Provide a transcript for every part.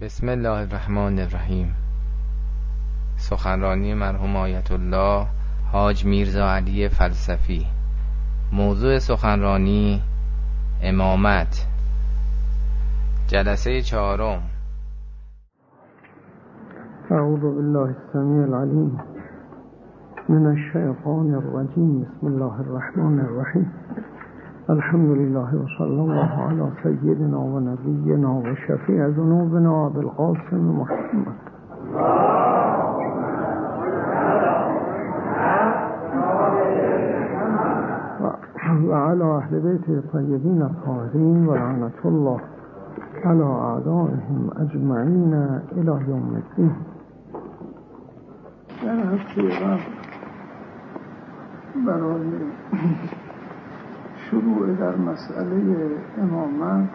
بسم الله الرحمن الرحیم. سخنرانی مرحوم آیت الله حاج میرزا علی فلسفی. موضوع سخنرانی امامت. جلسه چهارم. اعوذ بالله السمیع العلیم. من الشیطان الرجیم. بسم الله الرحمن الرحیم. الحمد لله وصلى الله على سيدنا ونبينا وشفيع ذنوبنا وابي القاسم محمد. وعلى أهل بيته الطيبين الطاهرين ولعنة الله على أعدائهم أجمعين إلى يوم الدين. برای شروع در مسئله امامت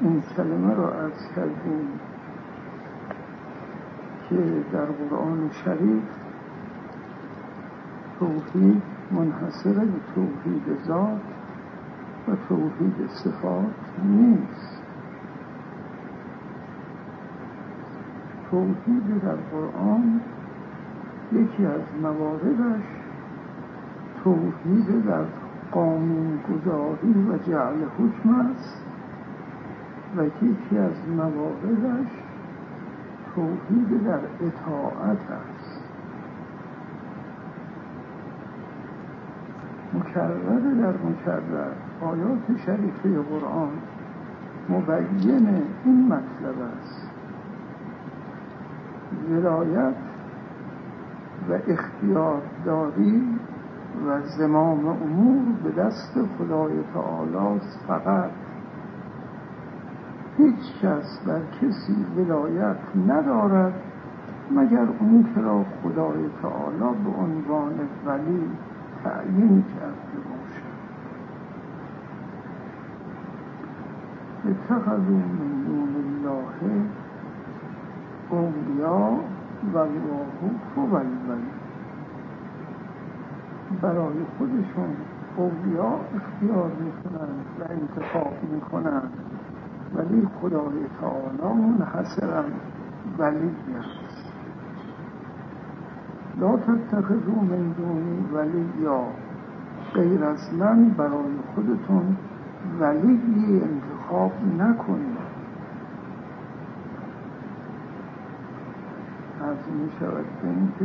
این کلمه را از کردیم که در قرآن شریف توحید منحصر به توحید ذات و توحید صفات نیست. توحید در قرآن یکی از مواردش توحید در قانون گذاری و جعل حکم است و یکی از مواردش توحید در اطاعت است. مکرر در مکرر آیات شریفه قرآن مبین این مطلب است. ولایت و اختیار داری و زمام امور به دست خدای تعالی فقط. هیچ کس بر کسی ولایت ندارد مگر اون که را خدای تعالی به عنوان ولی تعیین کرده باشد. اتخذوا من دون الله اولیا و الله هو الولی. برای خودشون اولیا اختیار می‌کنند و انتخاب می‌کنند ولی خدای تعالی منحصرا ولی است. لا تتخذوا من دونی ولی یا غیر از من برای خودتون ولی انتخاب نکنید از می شود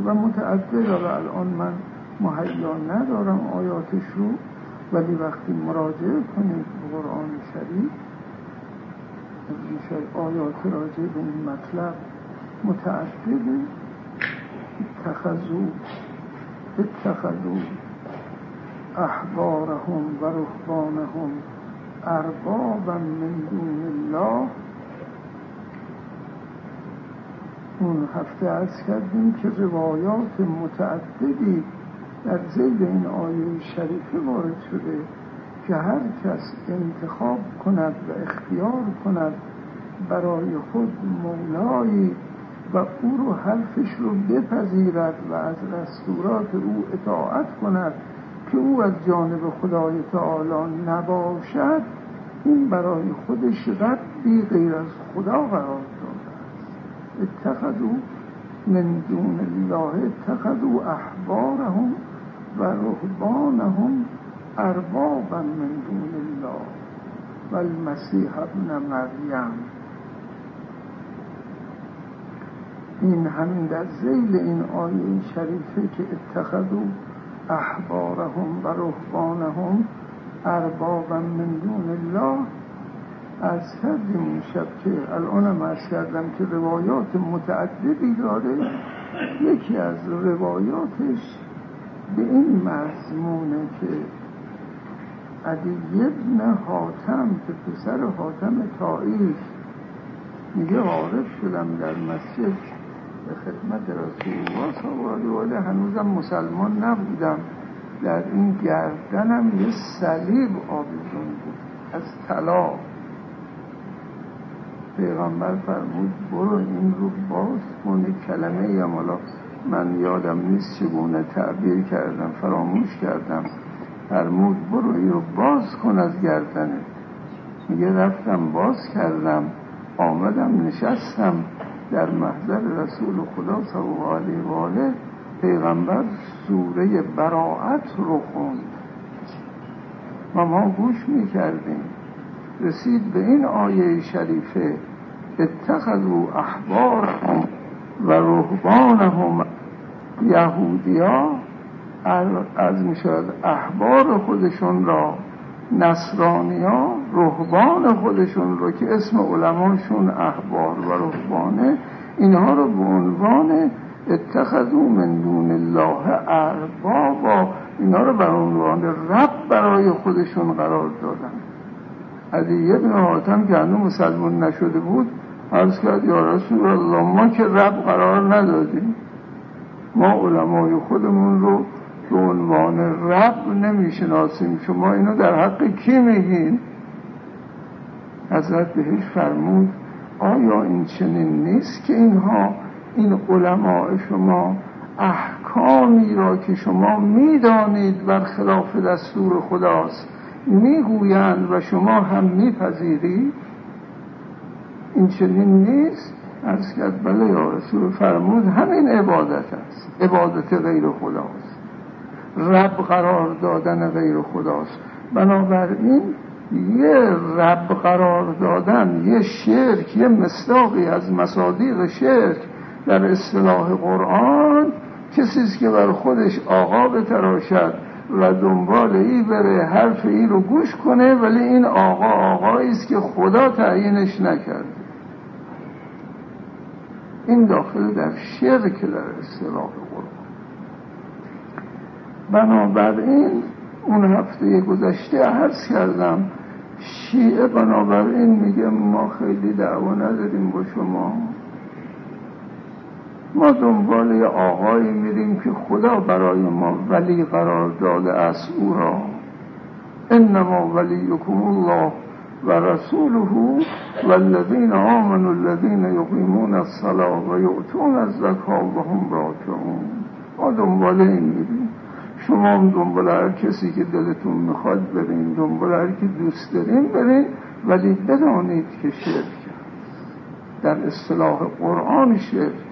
و متعدد الان من مهیا ندارم آیاتش رو ولی وقتی مراجعه کنید به قرآن شریف میشه آیات راجع به این مطلب متعدده اتخذو اتخذو احبارهم و رهبانهم اربابا من دون الله. اون هفته از کردیم که روایات متعددی در زید این آیه شریفه وارد شده که هر کس انتخاب کند و اختیار کند برای خود مولایی و او رو حرفش رو بپذیرد و از دستورات او اطاعت کند که او از جانب خدای تعالی نباشد این برای خودش ردی غیر از خدا قرار داده است. اتخذوا من دون الله اتخذوا احبارهم و رهبانهم اربابا من دون الله و المسیح ابن مریم. این همین در زیل این آیه شریفه که اتخذوا احبارهم و رهبانهم اربابا من دون الله. از کردیم این شب که الانم از کردم که روایات متعددی داره یکی از روایاتش به این مضمونه که عدی ابن حاتم که پسر حاتم تاییف میگه عارف شدم در مسجد به خدمت رسول الله صلی الله هنوزم مسلمان نبودم. در این گردنم یه صلیب آویزون بود از طلا. پیغمبر فرمود برو این رو باز کنه کلمه یا مالا من یادم نیست چگونه تعبیر کردم فراموش کردم. فرمود برو رو باز کن از گردنه میگه رفتم باز کردم. آمدم نشستم در محضر رسول خدا صلی الله و آله. پیغمبر سوره براعت رو خوند. و ما گوش می کردیم رسید به این آیه شریفه اتخذوا احبارهم و رهبانهم یهودیا از می احبار خودشون را نصرانیا رهبان خودشون رو که اسم علماشون احبار و رهبانه اینها رو به عنوان اتخذو من دون الله اربابا اینا رو به عنوان رب برای خودشون قرار دادن. علی ابن حاتم که هنو مسلمان نشده بود عرض کرد یا رسول الله ما که رب قرار ندادیم. ما علمای خودمون رو به عنوان رب نمی‌شناسیم. شما اینو در حق کی میگین؟ حضرت بهش فرمود آیا این چنین نیست که اینها این علماء شما احکامی را که شما می‌دانید بر خلاف دستور خداست می‌گویند و شما هم میپذیرید؟ این چنین نیست؟ از کرد بله یا رسول فرمود همین عبادت است. عبادت غیر خداست. رب قرار دادن غیر خداست. بنابراین یه رب قرار دادن یه شرک یه مصداقی از مصادیق شرک در اصطلاح قرآن کسی که بر خودش آقا بتراشد و دنبال ای بره حرف ای رو گوش کنه ولی این آقا آقایی است که خدا تعیینش نکرده. این داخل در شرک در اصطلاح قرآن. بنابراین اون هفته گذشته عرض کردم شیعه بنابراین میگه ما خیلی دعوا نداریم با شما. ما دنبال یه آقایی میریم که خدا برای ما ولی قرار داده است او را. انما ولیکم الله و رسوله والذین آمنوا الذین یقیمون الصلاة و یؤتون الزکا و هم راکعون ما دنبال این میریم. شما هم دنبال هر کسی که دلتون می‌خواد برین. دنبال هر که دوست دارین برین. ولی بدانید که شرک در اصطلاح قرآن شرک.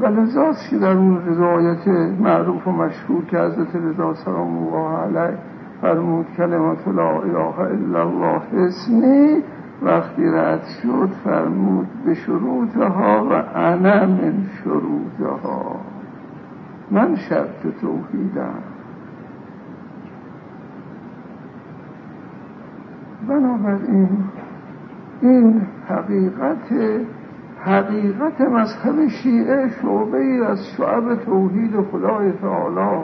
و لذاست که در اون روایت معروف و مشهور که حضرت رضا سلام الله علیه فرمود کلمات لا اله الا الله اسمی. وقتی رد شد فرمود به شروطها و انا من شروطها. من شرط توحیدم. بنابراین این حقیقت حقیقت مذهب شیعه شعبه از شعب توحید خدای تعالی.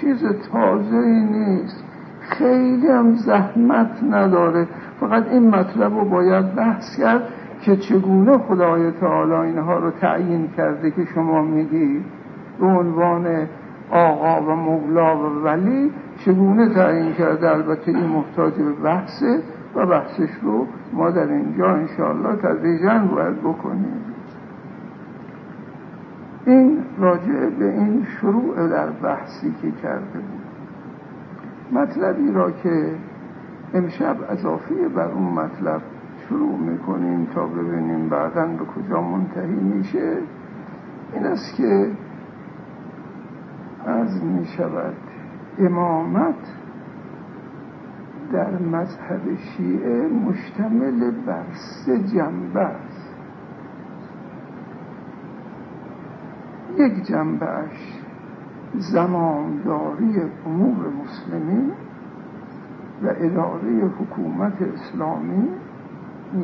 چیز تازه ای نیست. خیلی هم زحمت نداره. فقط این مطلب رو باید بحث کرد که چگونه خدای تعالی اینها رو تعیین کرده که شما میگی. به عنوان آقا و مولا و ولی چگونه تعیین کرده؟ البته این محتاج به بحثه و بحثش رو ما در اینجا انشاءالله تدریجا باید بکنیم. این راجع به این شروع در بحثی که کرده بود. مطلبی را که امشب اضافی بر اون مطلب شروع می‌کنیم تا ببینیم بعدا به کجا منتهی میشه این است که از می شود امامت در مذهب شیعه مشتمل بر سه جنبه است یک جنبهش زمانداری امور مسلمین و اداره حکومت اسلامی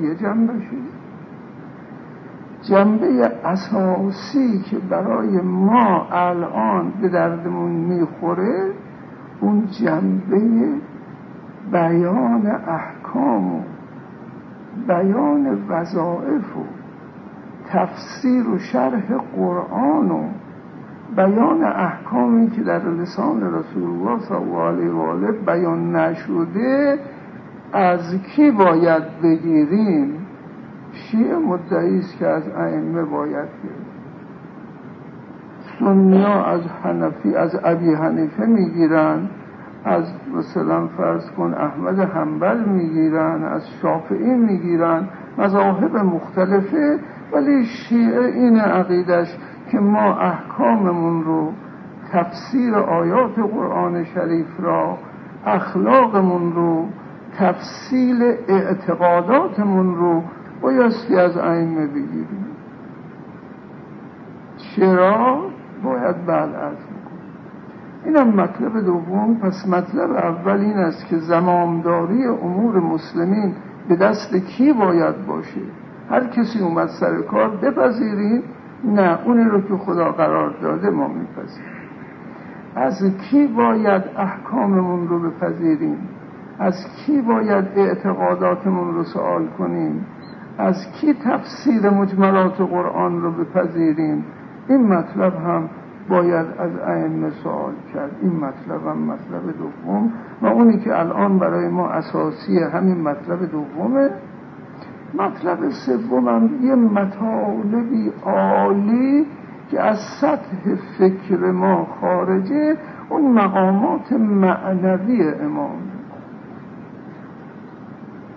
یه جنبشه جنبه اساسی که برای ما الان به دردمون می‌خوره اون جنبه بیان احکام و بیان وظائف و تفسیر و شرح قرآن و بیان احکامی که در لسان رسول الله صلی الله علیه و آله بیان نشده از کی باید بگیریم؟ شیعه مدعی است که از ائمه باید گرفت. سنیا از حنفی از ابی حنیفه می‌گیرن از مثلا فرض کن احمد حنبل می‌گیرن از شافعی می‌گیرن مذاهب مختلفه. ولی شیعه این عقیدش که ما احکاممون رو تفسیر آیات قرآن شریف را اخلاقمون رو تفصیل اعتقاداتمون رو بایستی از ائمه بگیریم. چرا؟ باید از اینم مطلب دوم. پس مطلب اول این است که زمامداری امور مسلمین به دست کی باید باشه؟ هر کسی اومد سر کار بپذیریم نه اونی رو که خدا قرار داده ما میپذیریم. از کی باید احکاممون رو بپذیریم؟ از کی باید اعتقاداتمون رو سوال کنیم؟ از کی تفسیر مجملات قرآن رو بپذیریم؟ این مطلب هم باید از ائمه سوال کرد. این مطلب هم مطلب دوم و اونی که الان برای ما اساسی همین مطلب دومه. مطلب سومم یه مطالبی عالی که از سطح فکر ما خارجه اون مقامات معنوی امام.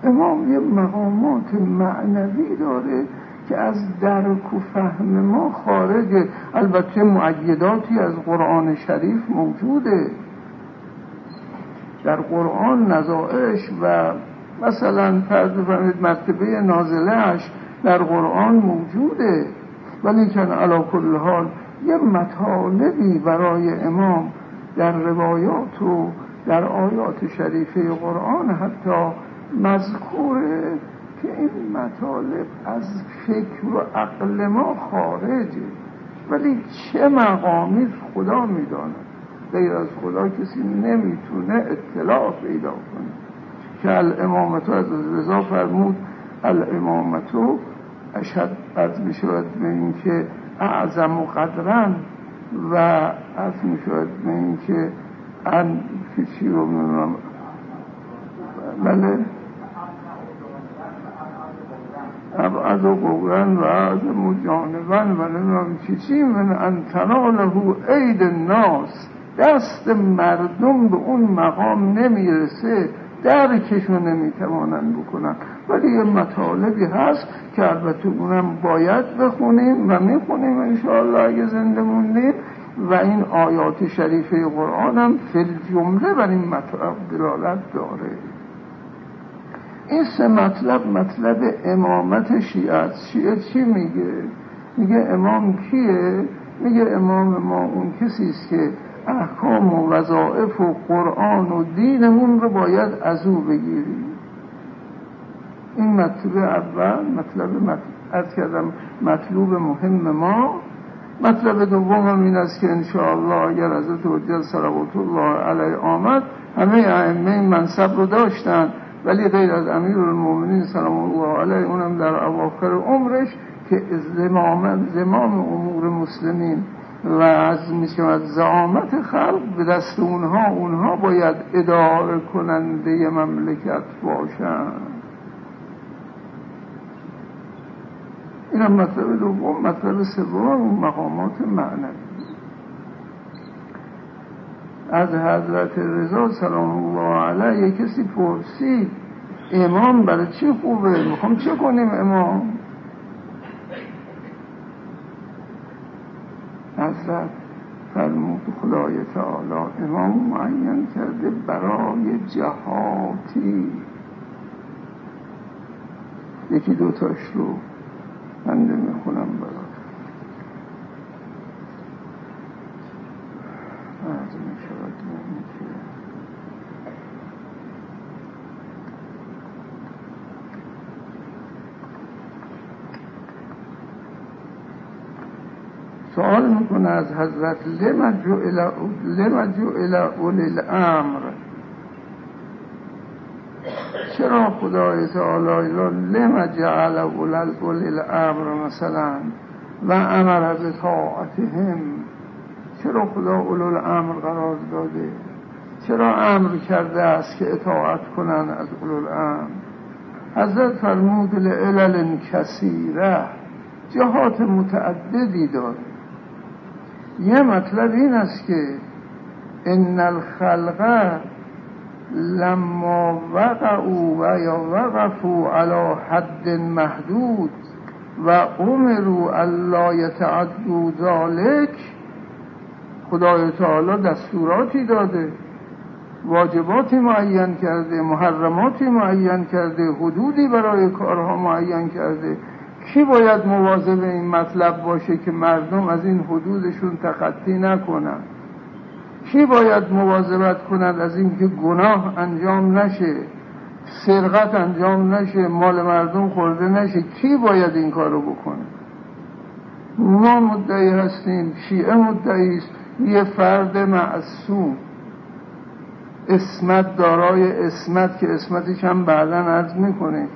امام یه مقامات معنوی داره که از درک و فهم ما خارجه. البته معیداتی از قرآن شریف موجوده. در قرآن نظائش و مثلا فرض بفرمایید مرتبه نازلهش در قرآن موجوده ولی کن علا کل حال یه مطالبی برای امام در روایات و در آیات شریفه قرآن حتی مذکوره که این مطالب از فکر و عقل ما خارجه. ولی چه مقامی خدا می‌داند؟ غیر از خدا کسی نمی‌تونه اطلاع پیدا کنه. که الامامتو از رضا فرمود الامامتو اشد از می‌شود به این که اعظم و قدرن و از می‌شود به این که ان چی رو می‌دونم. بله؟ ابعد و قورن و از مجانبن و نمی‌دونم چی من انتناله عید ناس دست مردم به اون مقام نمی‌رسه. درکشو نمی‌توانن بکنن. ولی یه مطالبی هست که البته اونم باید بخونیم و می‌خونیم انشاءالله اگه زنده موندیم. و این آیات شریفه قرآن هم فل جمله بر این مطلب دلالت داره. این سه مطلب مطلب امامت شیعه شیعه چی میگه؟ میگه امام کیه؟ میگه امام ما اون کسی است که احکام و وظائف و قرآن و دینمون رو باید از او بگیریم این مطلب اول مطلب از کردم مطلوب مهم ما. مطلب دوم هم این است که انشاءالله اگر حضرت حجت صلوات الله علیه آمد همه ائمه این منصب رو داشتن. ولی غیر از امیر المومنین سلام الله علیه اونم در اواخر عمرش که زمام, زمام امور مسلمین و از می‌شود زعامت خلق به دست اونها اونها باید اداره کننده مملکت باشند. این هم مطلب دوم. مطلب سوم اون مقامات معنوی. از حضرت رضا سلام الله علیه کسی پرسید امام برای چی خوبه؟ می‌خوام چه کنیم امام؟ حضرت فرمود خدای تعالی امام معین کرده برای جهاتی. یکی دوتاش رو بنده می‌خونم برای سوال می‌کنه از حضرت لما جعل اولی الامر؟ چرا خدای تعالی لما جعل اولی الامر مثلا و امر به طاعتهم چرا خدا اولو الامر قرار داده؟ چرا امر کرده است که اطاعت کنن از اولو الامر؟ حضرت فرمود لعلل کثیره جهات متعددی داره یه مطلب این است که ان الخلق لما وقعوا و یا وقفوا حد محدود و امروا الله یتعدوا ذالک خدای تعالی دستوراتی داده واجباتی معین کرده محرماتی معین کرده حدودی برای کارها معین کرده. کی باید مواظب این مطلب باشه که مردم از این حدودشون تخطی نکنن؟ کی باید مواظبت کند از اینکه گناه انجام نشه سرقت انجام نشه مال مردم خورده نشه؟ کی باید این کارو بکنه؟ ما مدعی هستیم شیعه مدعی است یه فرد معصوم. اسمت دارای اسمت که اسمتش هم بعدا عرض می‌کنه.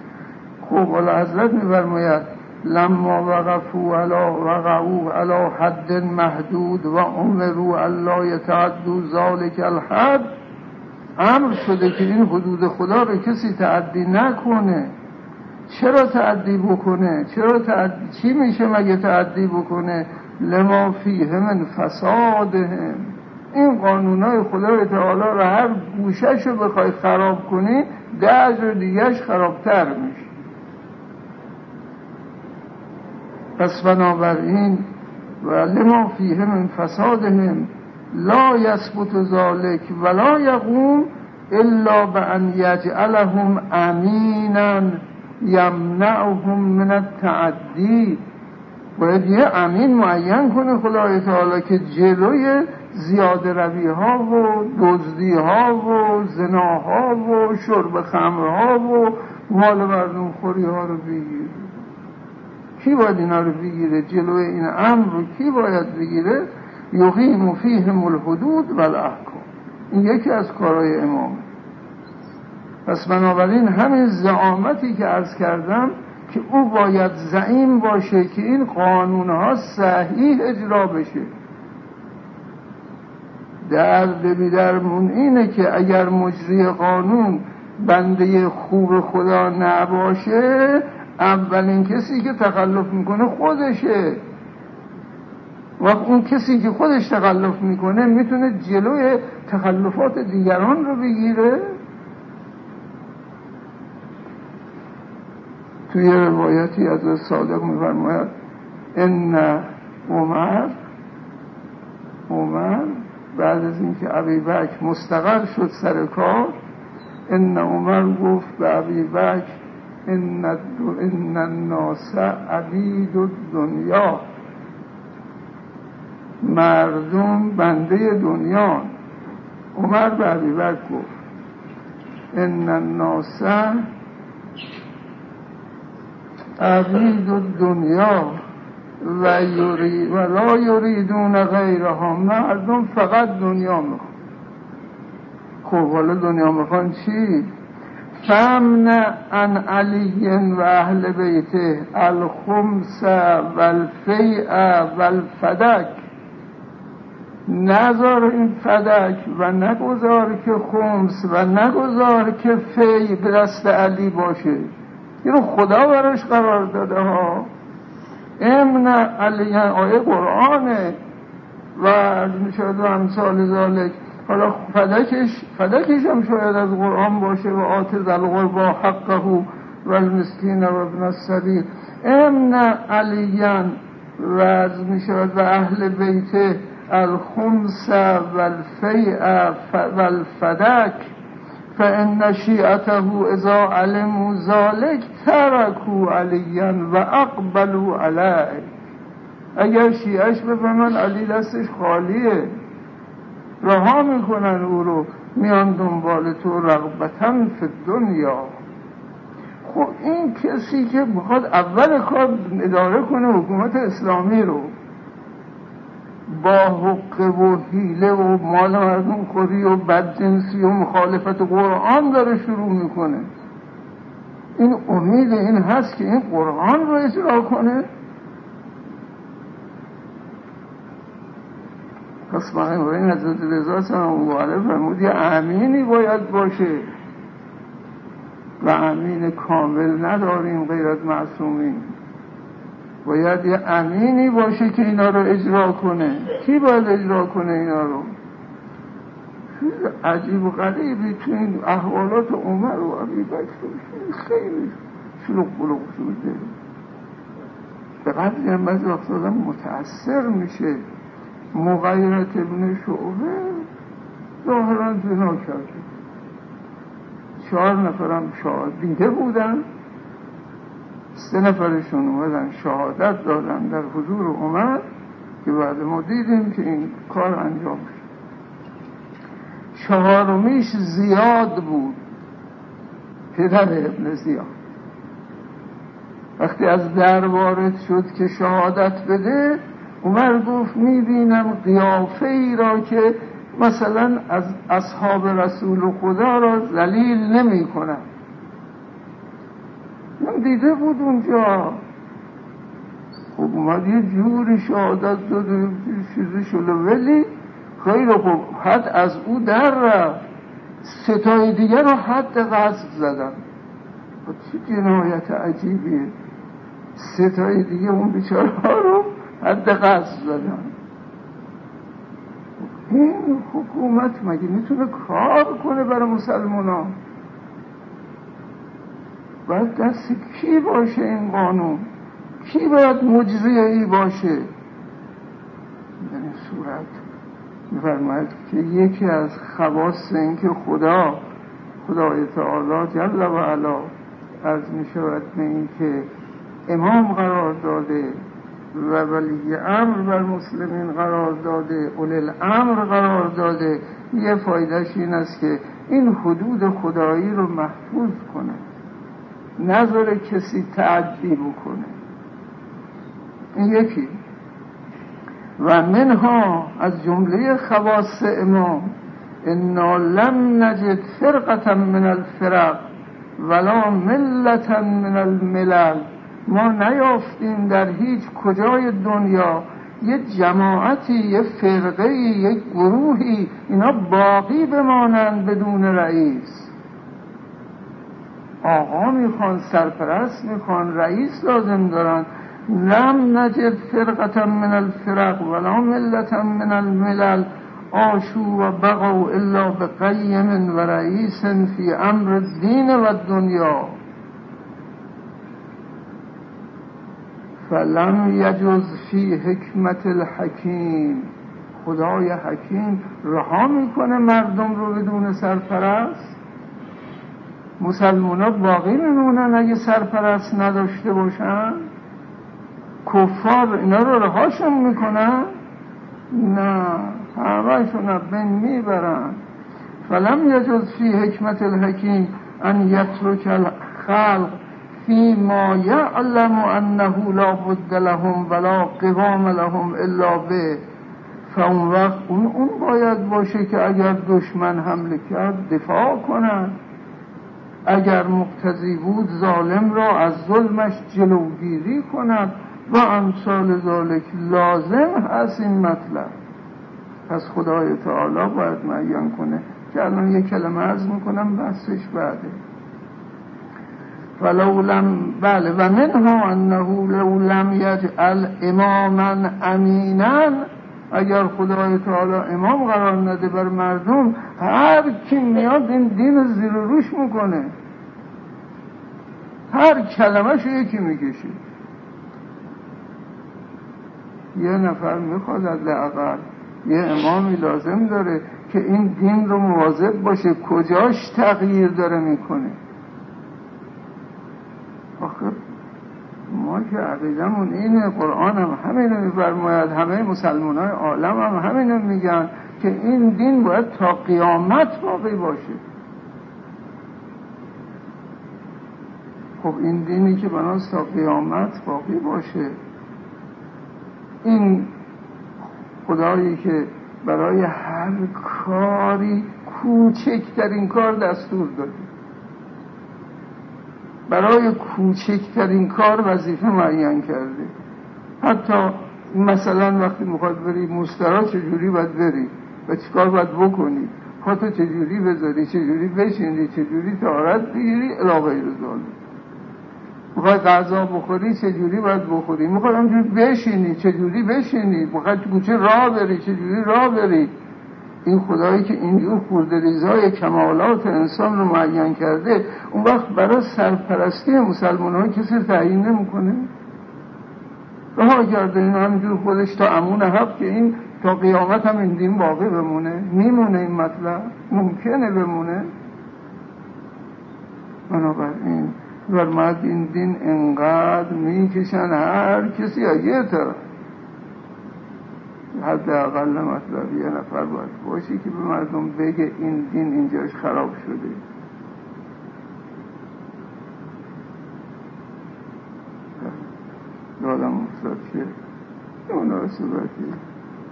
خب حالا حضرت میفرماید لما وقفوا علا وقعوا علا حد محدود و امروا الله یتعدوا ذالک الحد. امر شده که این حدود خدا رو کسی تعدی نکنه. چرا تعدی بکنه؟ چرا تعدی؟ چی میشه مگه تعدی بکنه؟ لما فیه من فسادهم این قانونای خدای تعالی رو هر گوشش رو بخوای خراب کنی ده رو دیگهش خرابتر میشه. پس بنابراین و لما فیه من فسادهم لا یثبت ذالک ولا یقوم الا بان یجعلهم امینا یمنعهم من التعدی. باید یه امین معین کنه خدای تعالی که جلوی زیاده روی ها و دزدی ها و زناها و شرب خمرها و مال مردم خوری ها رو بگیره. کی باید اینا رو بگیره جلوی این امر؟ رو کی باید بگیره؟ یقیم فیهم الحدود و الاحکام. این یکی از کارهای امامه پس بنابراین همین زعامتی که عرض کردم که او باید زعیم باشه که این قانونها صحیح اجرا بشه. درد بیدرمون اینه که اگر مجری قانون بنده خوب خدا نباشه اولین کسی که تخلف می‌کنه خودشه. و اون کسی که خودش تخلف می‌کنه می‌تونه جلوی تخلفات دیگران رو بگیره. توی روایتی از صادق میفرماید ان عمر عمر بعد از اینکه عبی بک مستقر شد سر کار ان عمر گفت به عبی بک ان, ان الناس عبید دنیا مردم بنده دنیا. عمر به عبی بک گفت. ان الناس عبید دنیا و, یوری و لا یریدون غیرها. مردم فقط دنیا می‌خوان. خب حالا دنیا می‌خوان چی؟ فمن ان علی و اهل بیته الخمس و الفیع و الفدک. نذار این فدک و نگذار که خمس و نگذار که فی به دست علی باشه. اینو خدا براش قرار داده ها. امن علی آیه قرآنه و شاید و امثال ذالک حالا فدکش فدکش هم شاید از قرآن باشه و آتز القربا حقه و المسکین و ابن السبیل. امن علیان و از می‌شود و اهل بیت الخمس و الفیع و الفدک فان شیعته اذا علموا ذلك تركوا علیا و اقبلوا علیه. اگر شیعش بفهمن علی دستش خالیه. رها می‌کنن او رو میان دنبال تو رغبتا فی دنیا خب این کسی که می‌خواد اول کار اداره کنه حکومت اسلامی رو با حقه و حیله و مال مردم خوری و بدجنسی و مخالفت قرآن داره شروع می‌کنه. این امید این هست که این قرآن رو اجرا کنه. پس این حضرت رضا سلام فرمود یه امینی باید باشه. و امین کامل نداریم غیر از معصومین. باید یه امینی باشه که اینا رو اجرا کنه. کی باید اجرا کنه اینا رو؟ عجیب و غریبی تو این احوالات عمر و عبی خیلی شلوغ بلوغ شده. به قدری هم بعضی وقت میشه. مغیرت ابن شعبه ظاهرا زنا کرده. چهار نفرم شاهد بودن. سه نفرشون اومدن شهادت دادن در حضور عمر که بعد ما دیدیم که این کار انجام شد. چهارمیش زیاد بود. پدر ابن زیاد. وقتی از در وارد شد که شهادت بده عمر گفت می‌بینم قیافه ای را که مثلا از اصحاب رسول خدا را ذلیل نمی کنم من دیده بود اونجا. خب اومد یه جوری شهادت داده چیزی شده ولی خیلی خوب حد از او در رفت. ستای دیگر رو حد قصد زدن خب چه جنایت عجیبیه. ستای دیگه اون بیچاره ها رو حد قصد زدن این حکومت مگه می‌تونه کار کنه برای مسلمان ها باید دست کی باشه این قانون؟ کی باید مجزیه ای باشه؟ یعنی صورت میفرماید که یکی از خواست این که خدا خدای تعالی جل و علا از می شود به این که امام قرار داده. و ولی امر بر مسلمین قرار داده اول الامر قرار داده. یه فایدهش این است که این حدود خدایی رو محفوظ کنه. نظر کسی تعدی بکنه. این یکی. و منها از جمله خواص امام انا لم نجد فرقتا من الفرق ولا ملتا من الملل. ما نیافتیم در هیچ کجای دنیا. یه جماعتی یه فرقه یه گروهی اینا باقی بمانند بدون رئیس. آقا می‌خوان سرپرست می‌خوان رئیس لازم دارن. لم نجد فرقتا من الفرق ولا ملتا من الملل. آشو و بقوا الا بقیم و رئیس فی امر الدین و دنیا فلم یجز فی حکمت الحکیم. خدای حکیم رها می‌کنه مردم رو بدون سرپرست. مسلمان ها باقی میمونن اگه سرپرست نداشته باشن. کفار اینا رو رهاشون می‌کنن. نه همهشون بین می‌برن. فلم یجز فی حکمت الحکیم ان یترک الخلق. فی ما یعلم انه لا بد لهم ولا قوام لهم الا به. فاون وقت اون, اون باید باشه که اگر دشمن حمله کرد دفاع کنند اگر مقتضی بود ظالم را از ظلمش جلوگیری کند و امثال ذالک لازم هست این مطلب. پس خدای تعالی باید معین کنه که الان یک کلمه عرض می‌کنم بحثش بعده. ولو لم بله و منها انه لو لم یجعل اماما امینا اگر خدای تعالی امام قرار نده بر مردم هر کی میاد این دین زیر روش می‌کنه. هر کلمهشو یکی می‌کشه. یه نفر می‌خواد از یه امامی لازم داره که این دین رو مواظب باشه. کجاش تغییر داره می‌کنه آخه ما که عقیدمون اینه قرآن هم همینو میفرماید همه مسلمان های عالم هم همینو میگن که این دین باید تا قیامت باقی باشه. خب این دینی که بناست تا قیامت باقی باشه. این خدایی که برای هر کاری کوچکترین کار دستور داده. برای کوچکترین کار وظیفه معین کرده. حتی مثلا وقتی می‌خواد بری مسترا چجوری باید بری و چیکار باید بکنی پاتو چجوری بذاری چجوری بشینی چجوری تارت بگیری علاقه رو می‌خوای غذا بخوری چجوری باید بخوری؟ می‌خوای همجور بشینی چجوری بشینی؟ می‌خوای کوچه راه بری چجوری راه بری؟ این خدایی که اینجور خورده ریزای کمالات انسان رو معین کرده اون وقت برای سرپرستی مسلمان ها کسی تعیین نمی‌کنه؟ رها کرده این همینجور خودش تا امون حق که این تا قیامت هم این دین باقی بمونه. میمونه این مطلب؟ ممکنه بمونه؟ بنابراین ورمد این دین انقدر می‌کشن هر کسی یه طرف حداقل مطلب یه نفر باید باشی که به مردم بگه این دین اینجاش خراب شده. یادم افتاد که اون رسولتی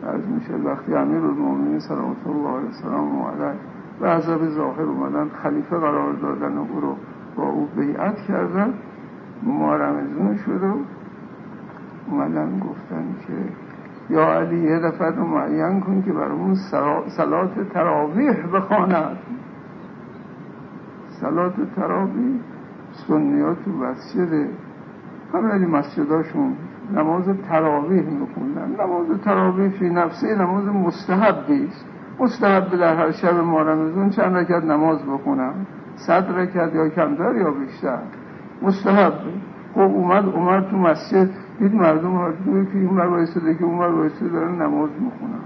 از میشه وقتی امیر المومنین سلامت الله علیه السلام اومدن و عذاب ظاهر اومدن خلیفه قرار دادن و او رو با او بیعت کردن مارمزون شد و اومدن گفتن که یا علی یه دفعه رو معین کن که برامون سلات تراویح بخواند. سلات تراویح سنیات تو مسجده همه مسجداشون نماز تراویح میخوندن. نماز تراویح فی نفسه نماز مستحبی است. مستحب در هر شب ما رمزون چند رکت نماز بخونم؟ صد رکت یا کمتر یا بیشتر؟ مستحب. خب اومد اومد تو مسجد. دید مردم ها که این بر که اون بر دارن نماز می‌خونن.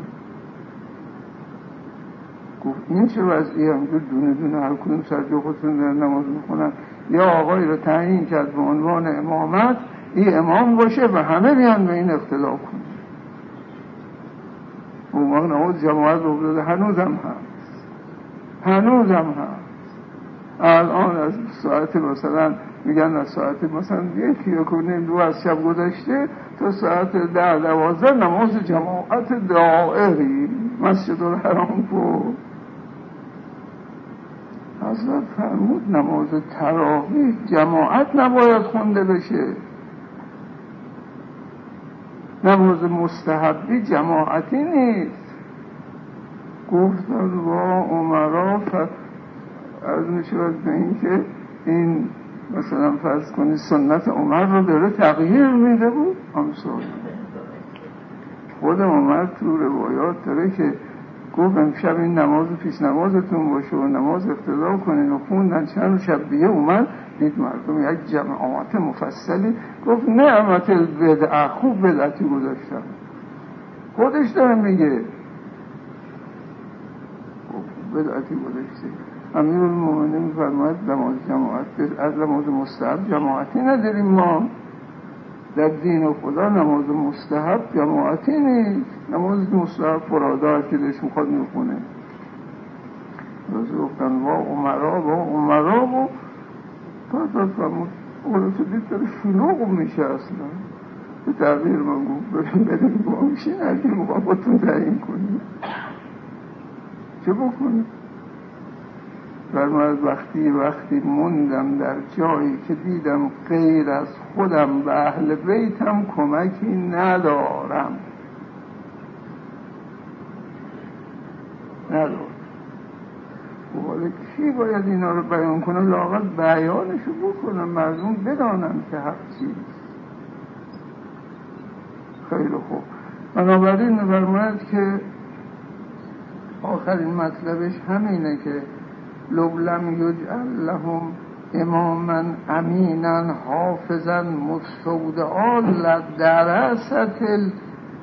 گفت این چه وضعی همجور دونه دونه هر کدوم سر جو خودتون دارن نماز می‌خونن. یا آقای رو تعیین کرد به عنوان امامت این امام باشه و همه بیان به این اختلاف کنن. اون وقت نماز جماعت رو هنوزم هست. هنوزم هست. الان از ساعت مثلا میگن از ساعت مثلا یکی یا کنیم دو از شب گذشته تا ساعت ده دوازده نماز جماعت دائری مسجد الحرام بود. حضرت فرمود نماز تراویح جماعت نباید خونده بشه. نماز مستحبی جماعتی نیست. گفتن با عمرا از می‌شود به این که این مثلا فرض کنید سنت عمر رو داره تغییر میده بود همسال خود عمر تو روایات داره که گفت امشب این نماز پیش نمازتون باشه و نماز اقتضا کنین و خوندن چند شب دیگه اومد دید مردم یک جماعت مفصلی. گفت نعمت البدعه خوب بدعتی گذاشتم. خودش داره میگه. بدعتی گذاشته. امیر المومنین فرماید نماز جماعت. از نماز مستحب جماعتی نداریم ما. در دین خدا نماز مستحب جماعتی نیست. نماز مستحب فرادا که دلش می‌خواد می‌خونه. رسول گفتن با عمرا با عمرا و تا فرمود اون تو دید داره شلوغ میشه اصلا به تغییر من گفت بریم بریم. با میشین می‌خواد باتون تعیین کنیم. چه بکنیم؟ فرماید وقتی وقتی موندم در جایی که دیدم غیر از خودم به اهل بیتم کمکی ندارم. ندارم. حالا کی باید اینا رو بیان کنه؟ لاغل بیانشو بکنم مردم بدانم که حق چیست. خیلی خوب. بنابراین فرماید که آخرین مطلبش همینه که لو لم یجعل لهم اماما امینا حافظا مستودعا لدرست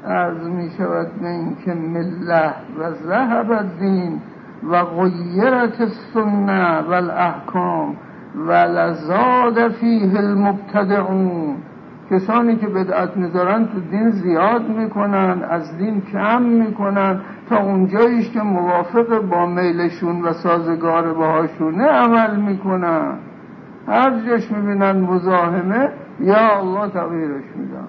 از می شود من که مله و ذهب الدین و غیرت السنه و الاحکام و لزاد فیه المبتدعون. کسانی که بدعت می‌ذارن تو دین زیاد می‌کنن از دین کم می‌کنن. تا اونجاییش که موافق با میلشون و سازگار باهاشونه عمل می‌کنن. هر جاش می‌بینن مزاحمه یا الله تغییرش میدن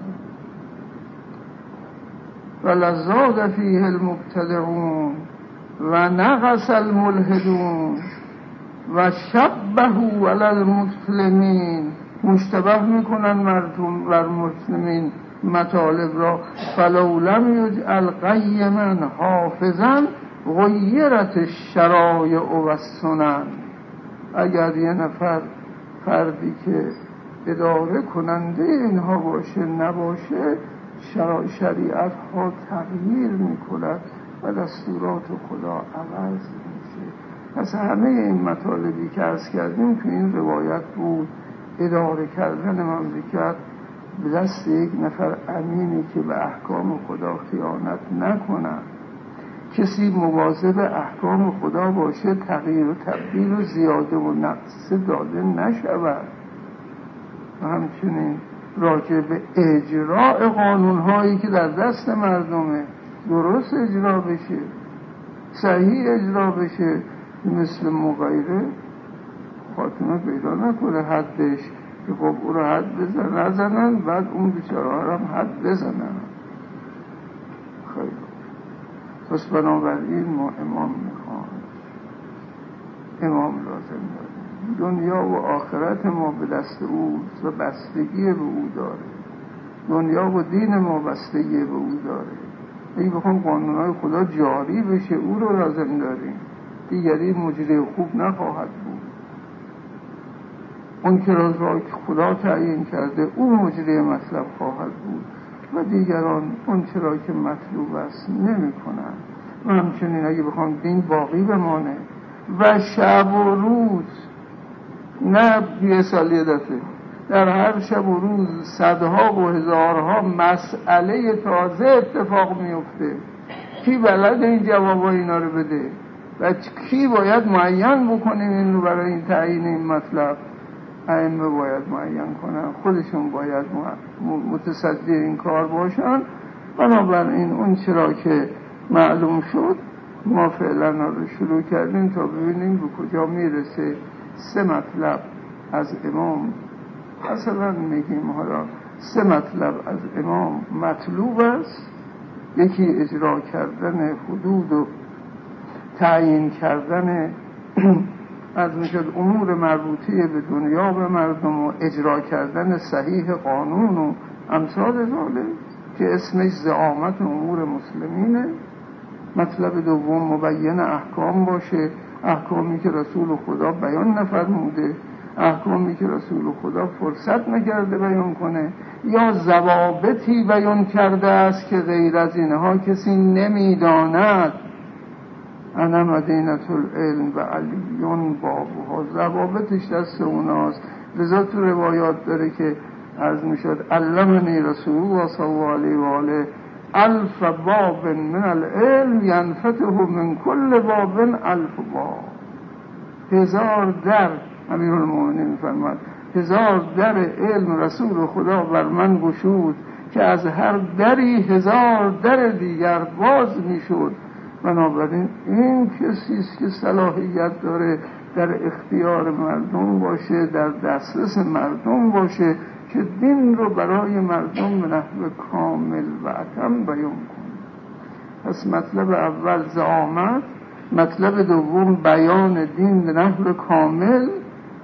و لزاد فیه المبتدعون و نقص الملحدون و شبهو علی المسلمین. مشتبه می‌کنن مردم بر مسلمین. مطالب را فلو لم یجعل حافظا غیرت شرایع و سنن اگر یه نفر فردی که اداره کننده اینها باشه نباشه شریعت ها تغییر می‌کند و دستورات خدا عوض میشه. پس همه این مطالبی که از کردیم تو این روایت بود. اداره کردن مملکت به دست یک نفر امینی که به احکام خدا خیانت نکنند کسی مواظب احکام خدا باشه تغییر و تبدیل و زیاده و نقص داده نشود. و همچنین راجع به اجراع قانون هایی که در دست مردمه درست اجرا بشه صحیح اجرا بشه مثل مغیره خاتمه پیدا نکنه حدش که خب او رو حد بزن نزنن بعد اون بیچاره هم حد بزنن. خیلی پس بنابراین ما امام می‌خوام امام لازم داریم. دنیا و آخرت ما به دست او و بستگی به او داره. دنیا و دین ما بستگی به او داره. اگه بخوام قانونهای خدا جاری بشه او رو لازم داریم. دیگری مجری خوب نخواهد بود. اون که را خدا تعیین کرده او مجری مطلب خواهد بود. و دیگران اون چرا که مطلوب است نمی کنن و همچنین اگه بخوام دین باقی بمانه و شب و روز نه یه سال یه دفعه در هر شب و روز صدها و هزارها مسئله تازه اتفاق میفته کی بلد این جواب اینا رو بده؟ و کی باید معین بکنیم این رو برای این تعیین این مطلب؟ ائمه باید معین کنن خودشون باید متصدی این کار باشن. بنابراین اون چرا که معلوم شد ما فعلا رو شروع کردیم تا ببینیم به کجا می‌رسه. سه مطلب از امام. مثلا میگیم حالا سه مطلب از امام مطلوب است. یکی اجرا کردن حدود و تعیین کردن از می‌شد امور مربوطه به دنیا به مردم و اجرا کردن صحیح قانون و امثال ذالک که اسمش زعامت امور مسلمینه. مطلب دوم مبین احکام باشه. احکامی که رسول خدا بیان نفرموده. احکامی که رسول خدا فرصت نکرده بیان کنه. یا ضوابطی بیان کرده است که غیر از اینها کسی نمی‌داند. انا مدینت العلم و علیون بابوها. ضوابطش دست اوناست. لذا تو روایات داره که از می‌شد علمنی رسول الله صلی الله علیه و آله الف باب من العلم ینفته من کل باب الف باب. هزار در امیر المؤمنین فرمد هزار در علم رسول خدا بر من گشود که از هر دری هزار در دیگر باز می‌شد. بنابراین این کسی است که صلاحیت داره در اختیار مردم باشه در دسترس مردم باشه که دین رو برای مردم به نحو کامل و اتم بیان کنه. پس مطلب اول زعامت مطلب دوم بیان دین به نحو کامل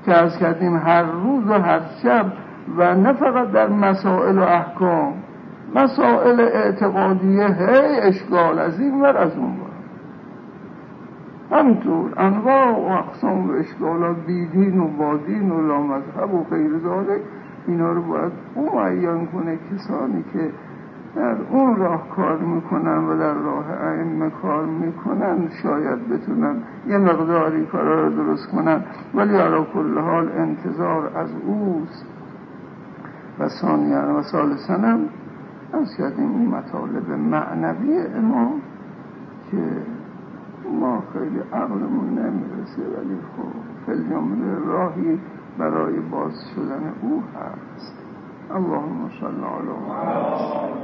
که از کردیم هر روز و هر شب و نه فقط در مسائل و احکام مسائل اعتقادیه هی اشکال از این ور از اون همطور انواع و اقسام و اشکالات بیدین و بادین و لامذهب و غیر ذالک اینا رو باید او معین کنه کسانی که در اون راه کار می‌کنن و در راه ائمه کار می‌کنن شاید بتونن یه مقداری کارا رو درست کنن. ولی علا کل حال انتظار از اوست. و ثانیا و ثالثا از کردیم این مطالب معنوی امام که ما خیلی عقلمون نمی‌رسه ولی خب فلیوم راهی برای باز شدن او هست. اللهم صل علی محمد.